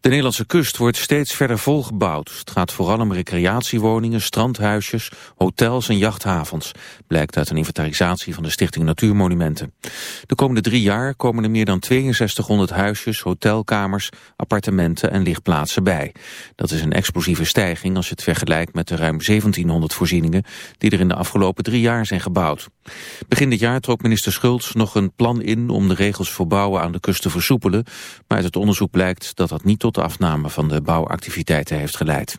De Nederlandse kust wordt steeds verder volgebouwd. Het gaat vooral om recreatiewoningen, strandhuisjes, hotels en jachthavens. Blijkt uit een inventarisatie van de Stichting Natuurmonumenten. De komende drie jaar komen er meer dan 6200 huisjes, hotelkamers, appartementen en lichtplaatsen bij. Dat is een explosieve stijging als je het vergelijkt met de ruim 1700 voorzieningen die er in de afgelopen drie jaar zijn gebouwd. Begin dit jaar trok minister Schultz nog een plan in om de regels voor bouwen aan de kust te versoepelen, maar uit het onderzoek blijkt dat dat niet tot de afname van de bouwactiviteiten heeft geleid.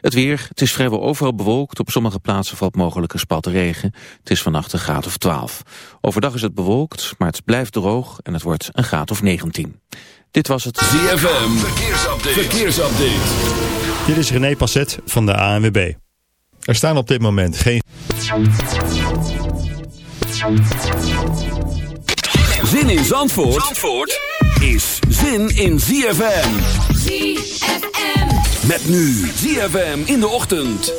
Het weer, het is vrijwel overal bewolkt. Op sommige plaatsen valt mogelijk een spat regen. Het is vannacht een graad of 12. Overdag is het bewolkt, maar het blijft droog en het wordt een graad of 19. Dit was het ZFM Verkeersupdate. Verkeersupdate. Dit is René Passet van de ANWB. Er staan op dit moment geen... Zin in Zandvoort, Zandvoort? is zin in ZFM. ZFM. Met nu ZFM in de ochtend.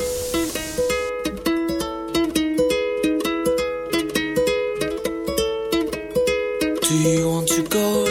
Do you want to go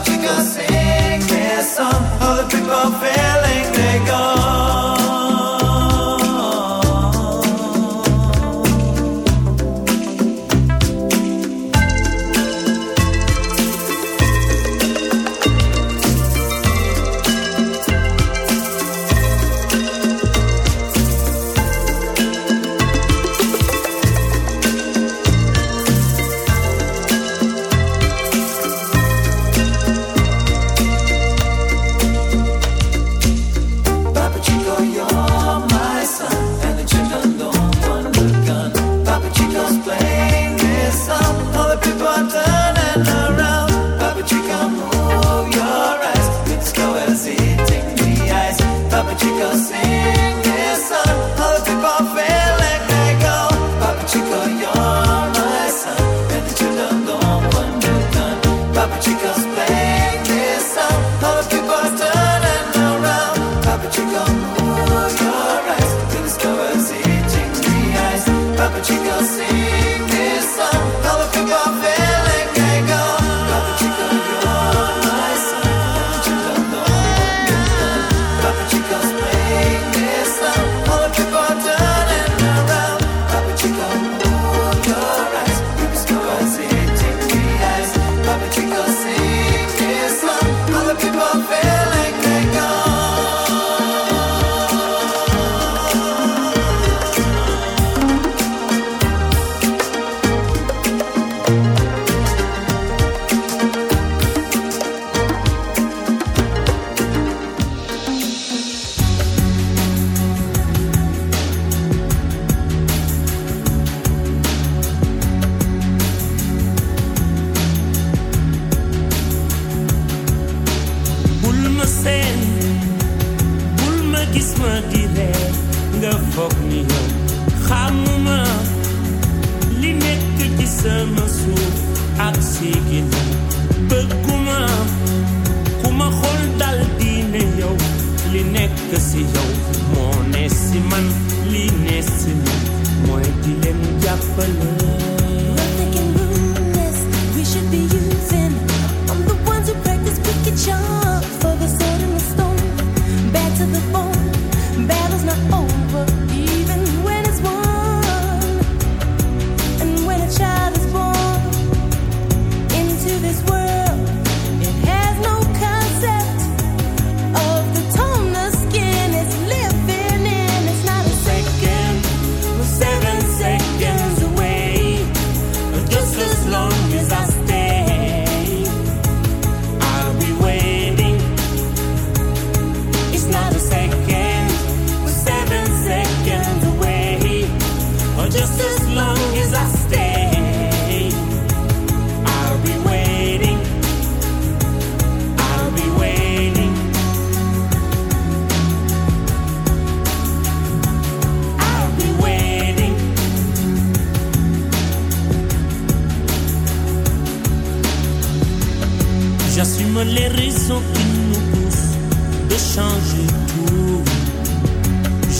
but you can sing song. All the people fail.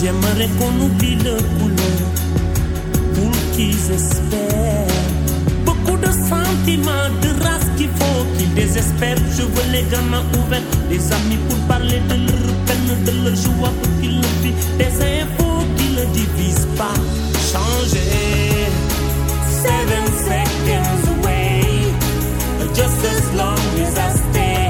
J'aimerais qu'on oublie le couleur pour qu'ils espèrent. Beaucoup de sentiments, de race qu'il faut qu'ils désespèrent. Je veux les gamins ouverts, des amis pour parler de leur peine, de leur joie pour qu'ils le vivent. Des infos qui ne divisent pas. Changer. Seven seconds away, just as long as I stay.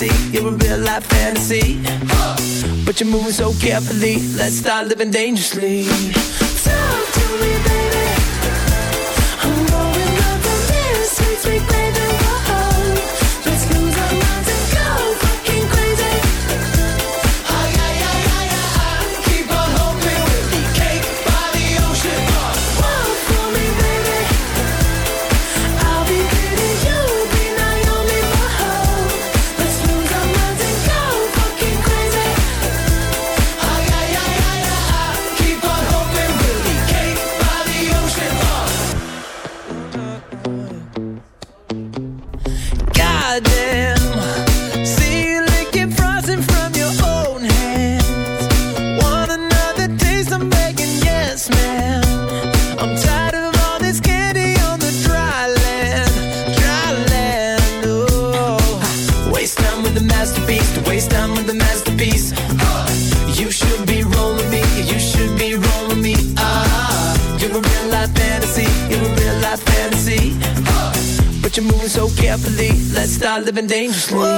fantasy. You're a real life fantasy. But you're moving so carefully. Let's start living dangerously. Talk to me, baby. I'm going up the stairs, sweet, sweet, baby. living dangerously.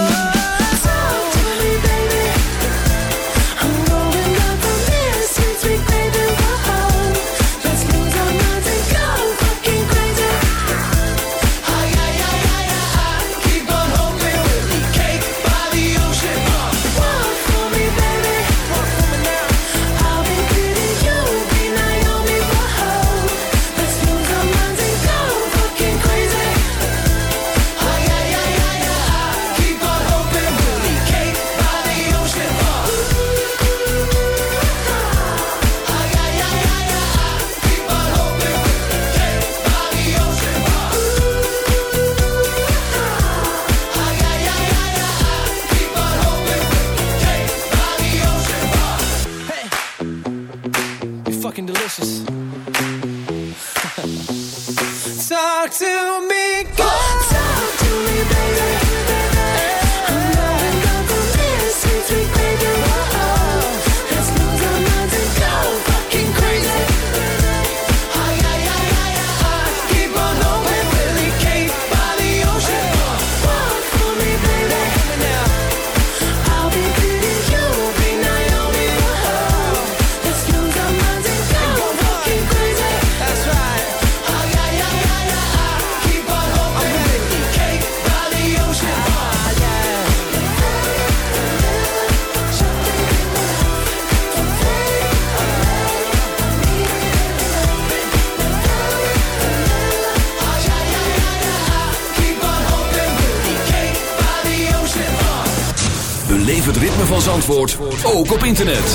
internet.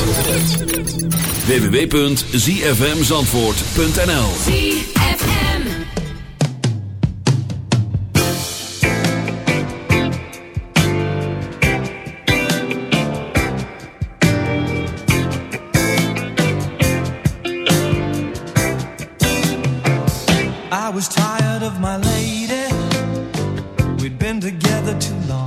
www.zfmzandvoort.nl I was tired of my lady. We'd been together too long